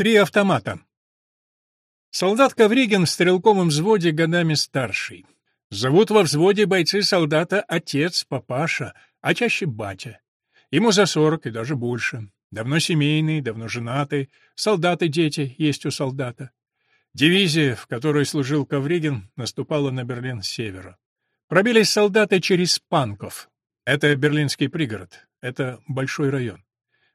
Три автомата. Солдат Ковригин в стрелковом взводе годами старший. Зовут во взводе бойцы солдата отец, папаша, а чаще батя. Ему за сорок и даже больше. Давно семейный, давно женатый, солдаты-дети есть у солдата. Дивизия, в которой служил Ковригин, наступала на Берлин с севера. Пробились солдаты через Панков. Это берлинский пригород, это большой район.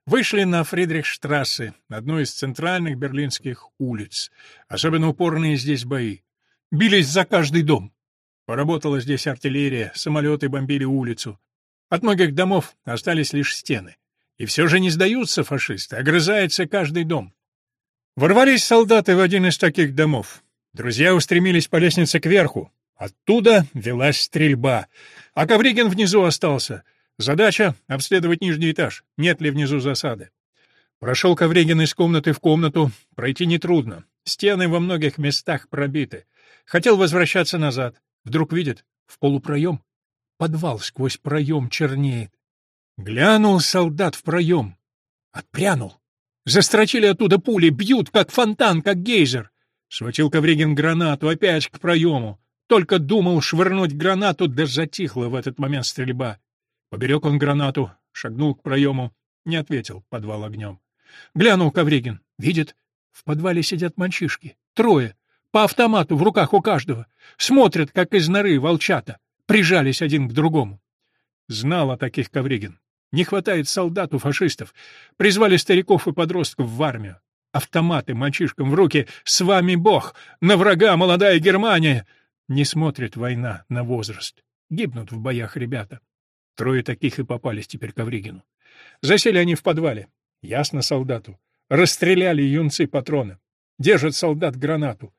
Вышли на Фридрихштрассе, одну из центральных берлинских улиц. Особенно упорные здесь бои. Бились за каждый дом. Поработала здесь артиллерия, самолеты бомбили улицу. От многих домов остались лишь стены. И все же не сдаются фашисты, огрызается каждый дом. Ворвались солдаты в один из таких домов. Друзья устремились по лестнице кверху. Оттуда велась стрельба. А Ковригин внизу остался — Задача — обследовать нижний этаж, нет ли внизу засады. Прошел Ковригин из комнаты в комнату, пройти нетрудно. Стены во многих местах пробиты. Хотел возвращаться назад. Вдруг видит, в полупроем. Подвал сквозь проем чернеет. Глянул солдат в проем. Отпрянул. Застрочили оттуда пули, бьют, как фонтан, как гейзер. Схватил Ковригин гранату, опять к проему. Только думал швырнуть гранату, да затихла в этот момент стрельба. Поберег он гранату, шагнул к проему, не ответил подвал огнем. Глянул Ковригин, видит, в подвале сидят мальчишки, трое, по автомату в руках у каждого, смотрят, как из норы волчата, прижались один к другому. Знал о таких Ковригин. Не хватает солдат у фашистов. Призвали стариков и подростков в армию. Автоматы мальчишкам в руки. С вами Бог! На врага молодая Германия! Не смотрит война на возраст. Гибнут в боях ребята. Трое таких и попались теперь Ковригину. Засели они в подвале. Ясно солдату. Расстреляли юнцы патроны. Держит солдат гранату.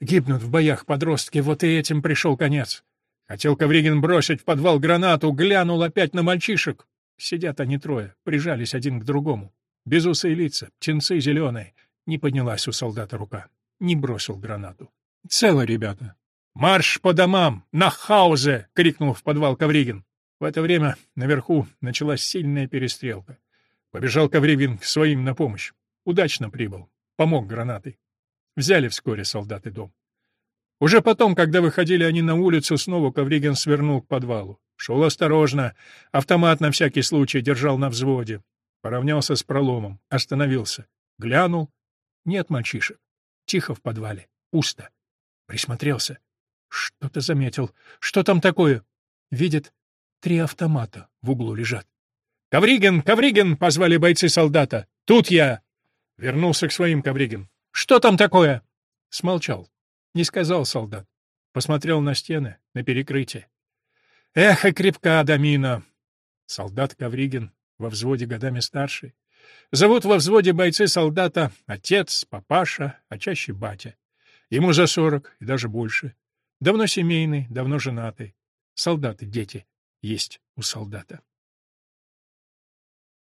Гибнут в боях подростки, вот и этим пришел конец. Хотел Ковригин бросить в подвал гранату, глянул опять на мальчишек. Сидят они трое, прижались один к другому. Безусые лица, птенцы зеленые. Не поднялась у солдата рука. Не бросил гранату. Цело, ребята. «Марш по домам! На хаузе!» — крикнул в подвал Ковригин. В это время наверху началась сильная перестрелка. Побежал Ковригин к своим на помощь. Удачно прибыл. Помог гранатой. Взяли вскоре солдаты дом. Уже потом, когда выходили они на улицу, снова Ковригин свернул к подвалу. Шел осторожно, автомат на всякий случай держал на взводе. Поравнялся с проломом, остановился. Глянул. Нет мальчишек. Тихо в подвале. Пусто. Присмотрелся. Что-то заметил. Что там такое? Видит, Три автомата в углу лежат. «Ковригин! Ковригин!» — позвали бойцы солдата. «Тут я!» Вернулся к своим Ковригин. «Что там такое?» Смолчал. Не сказал солдат. Посмотрел на стены, на перекрытие. «Эх, и крепка домина!» Солдат Ковригин, во взводе годами старший. Зовут во взводе бойцы солдата отец, папаша, а чаще батя. Ему за сорок и даже больше. Давно семейный, давно женатый. Солдаты, дети есть у солдата.